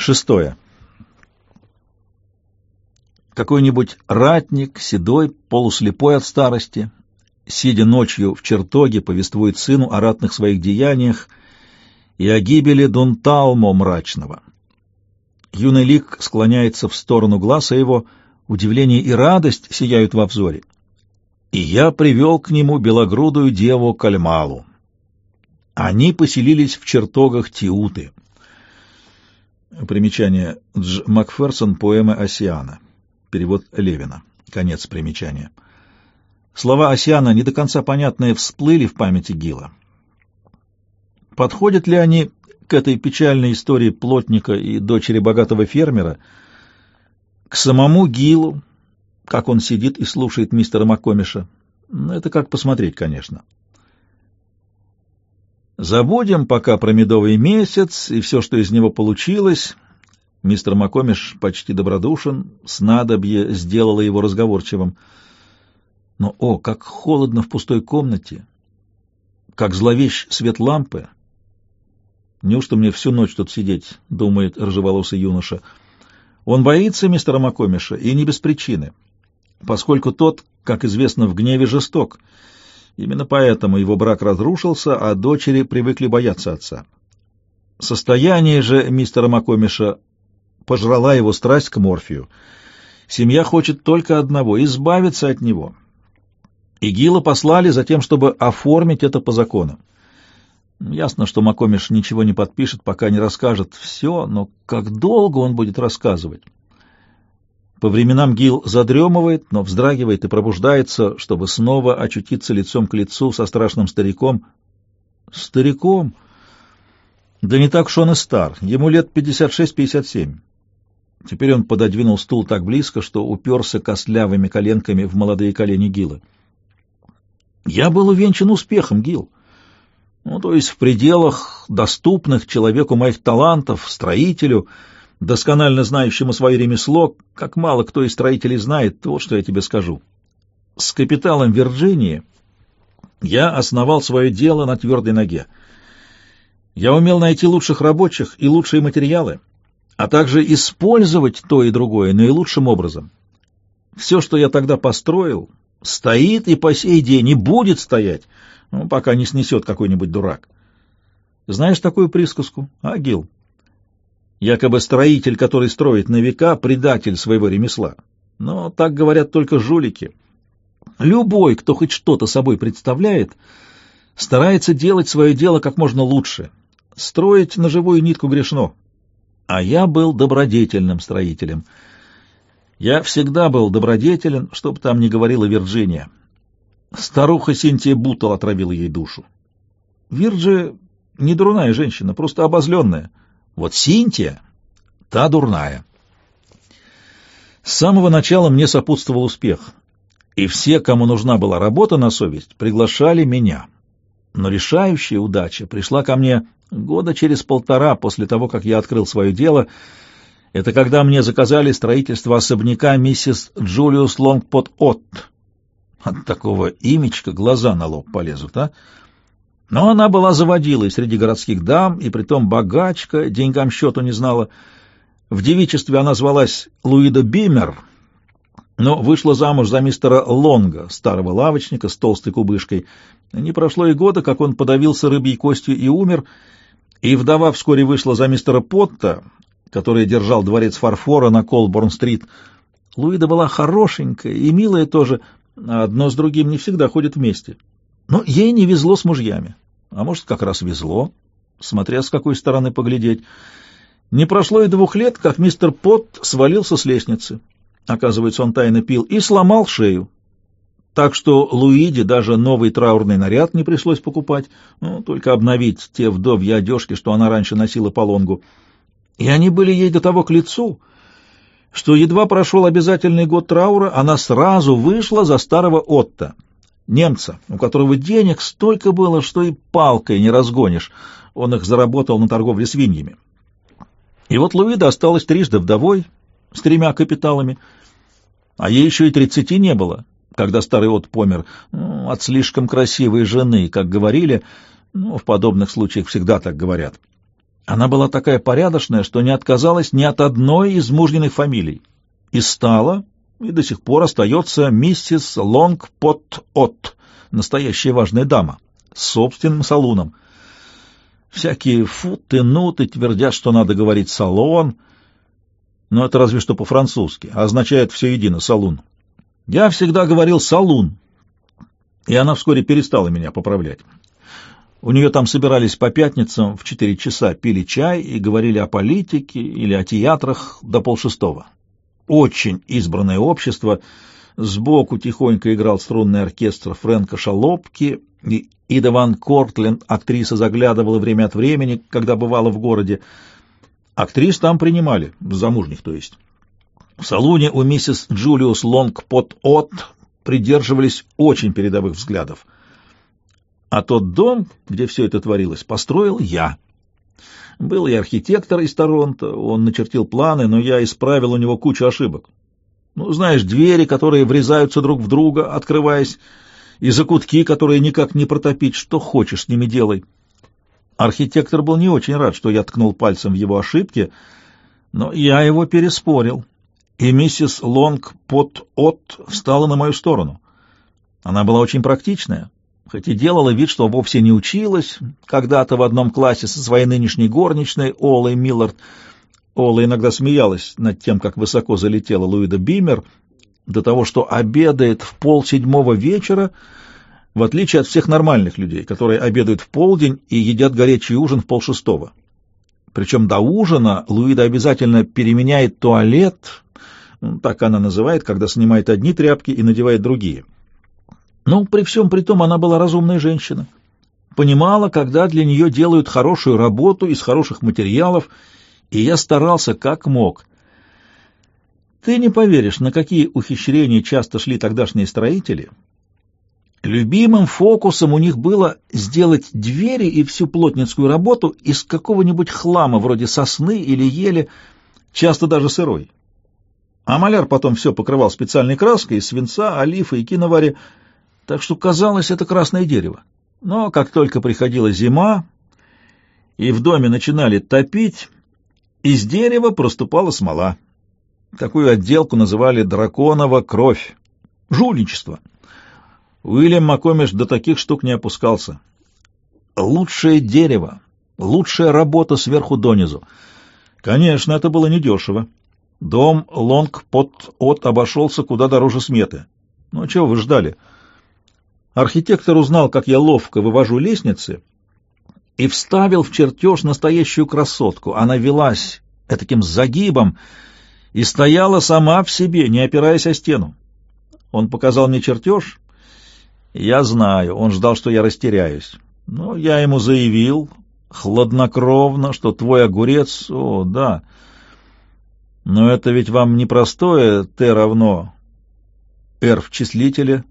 Шестое. Какой-нибудь ратник, седой, полуслепой от старости, сидя ночью в чертоге, повествует сыну о ратных своих деяниях и о гибели Дунталмо мрачного. Юный лик склоняется в сторону глаза его, удивление и радость сияют во взоре. И я привел к нему белогрудую деву Кальмалу. Они поселились в чертогах Тиуты. Примечание Дж. Макферсон, поэма Осиана. Перевод Левина. Конец примечания. Слова Осиана, не до конца понятные, всплыли в памяти Гила. Подходят ли они к этой печальной истории плотника и дочери богатого фермера, к самому Гилу, как он сидит и слушает мистера Маккомиша? Ну, это как посмотреть, конечно. Забудем пока про медовый месяц и все, что из него получилось. Мистер Макомиш почти добродушен, снадобье сделало его разговорчивым. Но, о, как холодно в пустой комнате! Как зловещ свет лампы! Неужто мне всю ночь тут сидеть, — думает рыжеволосый юноша. Он боится мистера Макомиша, и не без причины, поскольку тот, как известно, в гневе жесток. Именно поэтому его брак разрушился, а дочери привыкли бояться отца. Состояние же мистера Макомиша пожрала его страсть к морфию. Семья хочет только одного — избавиться от него. И Гила послали за тем, чтобы оформить это по закону. Ясно, что Макомиш ничего не подпишет, пока не расскажет все, но как долго он будет рассказывать? По временам Гил задремывает, но вздрагивает и пробуждается, чтобы снова очутиться лицом к лицу со страшным стариком. Стариком? Да не так уж он и стар, ему лет 56-57. Теперь он пододвинул стул так близко, что уперся костлявыми коленками в молодые колени Гила. «Я был увенчан успехом, Гил. Ну, то есть в пределах доступных человеку моих талантов, строителю, досконально знающему свое ремесло, как мало кто из строителей знает, вот что я тебе скажу. С капиталом Вирджинии я основал свое дело на твердой ноге. Я умел найти лучших рабочих и лучшие материалы, а также использовать то и другое наилучшим образом. Все, что я тогда построил, стоит и по сей день, и будет стоять, ну, пока не снесет какой-нибудь дурак. Знаешь такую присказку, Агил? Якобы строитель, который строит на века, предатель своего ремесла. Но так говорят только жулики. Любой, кто хоть что-то собой представляет, старается делать свое дело как можно лучше. Строить на живую нитку грешно. А я был добродетельным строителем. Я всегда был добродетелен, что бы там ни говорила Вирджиния. Старуха Синтия Бутал отравила ей душу. Вирджи не дурная женщина, просто обозленная. Вот Синтия — та дурная. С самого начала мне сопутствовал успех, и все, кому нужна была работа на совесть, приглашали меня. Но решающая удача пришла ко мне года через полтора после того, как я открыл свое дело. Это когда мне заказали строительство особняка миссис Джулиус Лонгпот Отт, от такого имечка глаза на лоб полезут, а? Но она была заводилой среди городских дам, и притом богачка, деньгам счету не знала. В девичестве она звалась Луида Бимер, но вышла замуж за мистера Лонга, старого лавочника с толстой кубышкой. Не прошло и года, как он подавился рыбьей костью и умер, и вдова вскоре вышла за мистера Потта, который держал дворец фарфора на Колборн-стрит. Луида была хорошенькая и милая тоже, а одно с другим не всегда ходят вместе. Но ей не везло с мужьями. А может, как раз везло, смотря с какой стороны поглядеть. Не прошло и двух лет, как мистер Пот свалился с лестницы. Оказывается, он тайно пил и сломал шею. Так что Луиде даже новый траурный наряд не пришлось покупать, ну, только обновить те вдовьи одежки, что она раньше носила по лонгу. И они были ей до того к лицу, что едва прошел обязательный год траура, она сразу вышла за старого Отто, немца, у которого денег столько было, что и палкой не разгонишь. Он их заработал на торговле свиньями. И вот Луида осталась трижды вдовой, с тремя капиталами, а ей еще и тридцати не было, когда старый Отто помер, ну, от слишком красивой жены, как говорили, ну, в подобных случаях всегда так говорят. Она была такая порядочная, что не отказалась ни от одной из мужниных фамилий. И стала, и до сих пор остается миссис Лонгпот-От, настоящая важная дама, с собственным салуном. Всякие футы-нуты твердят, что надо говорить «салон», но это разве что по-французски, а означает все едино «салун». Я всегда говорил «салун», и она вскоре перестала меня поправлять. У нее там собирались по пятницам в четыре часа, пили чай и говорили о политике или о театрах до полшестого. Очень избранное общество. Сбоку тихонько играл струнный оркестр Фрэнка Шалопки, и Ида Ван Кортленд, актриса, заглядывала время от времени, когда бывала в городе. Актрис там принимали, замужних то есть. В салоне у миссис Джулиус Лонгпот-От придерживались очень передовых взглядов. А тот дом, где все это творилось, построил я. Был и архитектор из Торонто, он начертил планы, но я исправил у него кучу ошибок. Ну, знаешь, двери, которые врезаются друг в друга, открываясь, и закутки, которые никак не протопить, что хочешь с ними делай. Архитектор был не очень рад, что я ткнул пальцем в его ошибки, но я его переспорил, и миссис Лонг под от встала на мою сторону. Она была очень практичная, хоть и делала вид, что вовсе не училась, когда-то в одном классе со своей нынешней горничной Олой Миллард. Ола иногда смеялась над тем, как высоко залетела Луида Бимер, до того, что обедает в полседьмого вечера, в отличие от всех нормальных людей, которые обедают в полдень и едят горячий ужин в полшестого. Причем до ужина Луида обязательно переменяет туалет, так она называет, когда снимает одни тряпки и надевает другие — но при всем при том она была разумная женщина. Понимала, когда для нее делают хорошую работу из хороших материалов, и я старался как мог. Ты не поверишь, на какие ухищрения часто шли тогдашние строители. Любимым фокусом у них было сделать двери и всю плотницкую работу из какого-нибудь хлама, вроде сосны или ели, часто даже сырой. А маляр потом все покрывал специальной краской из свинца, олифа и киновари, так что казалось это красное дерево. Но как только приходила зима, и в доме начинали топить, из дерева проступала смола. Такую отделку называли «драконова кровь». Жульничество. Уильям Макомиш до таких штук не опускался. Лучшее дерево, лучшая работа сверху донизу. Конечно, это было недешево. Дом Лонг под от обошелся куда дороже сметы. Ну, чего вы ждали? — Архитектор узнал, как я ловко вывожу лестницы, и вставил в чертеж настоящую красотку. Она велась таким загибом и стояла сама в себе, не опираясь о стену. Он показал мне чертеж. Я знаю, он ждал, что я растеряюсь. Но я ему заявил, хладнокровно, что твой огурец... О, да. Но это ведь вам не простое Т равно R в числителе,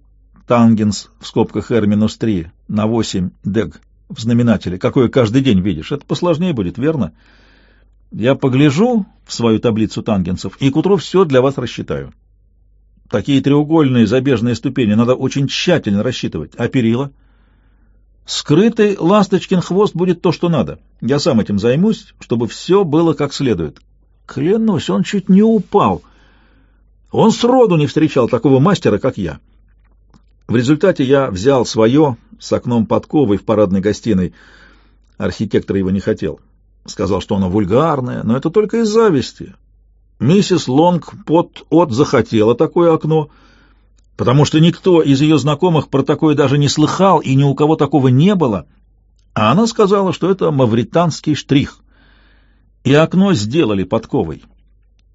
тангенс в скобках r минус 3 на 8 дег в знаменателе, какое каждый день видишь, это посложнее будет, верно? Я погляжу в свою таблицу тангенсов и к утру все для вас рассчитаю. Такие треугольные забежные ступени надо очень тщательно рассчитывать. А перила? Скрытый ласточкин хвост будет то, что надо. Я сам этим займусь, чтобы все было как следует. Клянусь, он чуть не упал. Он сроду не встречал такого мастера, как я. В результате я взял свое с окном подковой в парадной гостиной. Архитектор его не хотел. Сказал, что оно вульгарное, но это только из зависти. Миссис Лонг под от захотела такое окно, потому что никто из ее знакомых про такое даже не слыхал, и ни у кого такого не было. А она сказала, что это мавританский штрих. И окно сделали подковой.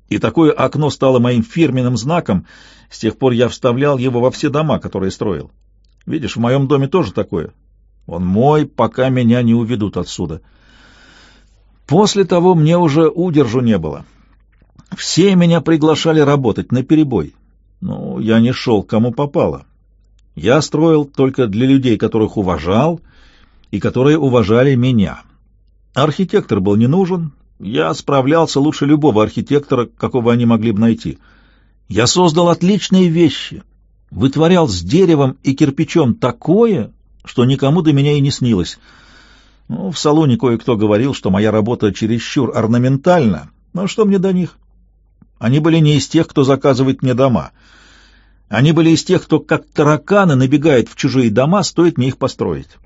И такое окно стало моим фирменным знаком. С тех пор я вставлял его во все дома, которые строил. Видишь, в моем доме тоже такое. Он мой, пока меня не уведут отсюда. После того мне уже удержу не было. Все меня приглашали работать на перебой. Но я не шел, кому попало. Я строил только для людей, которых уважал, и которые уважали меня. Архитектор был не нужен, я справлялся лучше любого архитектора, какого они могли бы найти. Я создал отличные вещи, вытворял с деревом и кирпичом такое, что никому до меня и не снилось. Ну, в салоне кое-кто говорил, что моя работа чересчур орнаментальна, но что мне до них? Они были не из тех, кто заказывает мне дома. Они были из тех, кто как тараканы набегает в чужие дома, стоит мне их построить.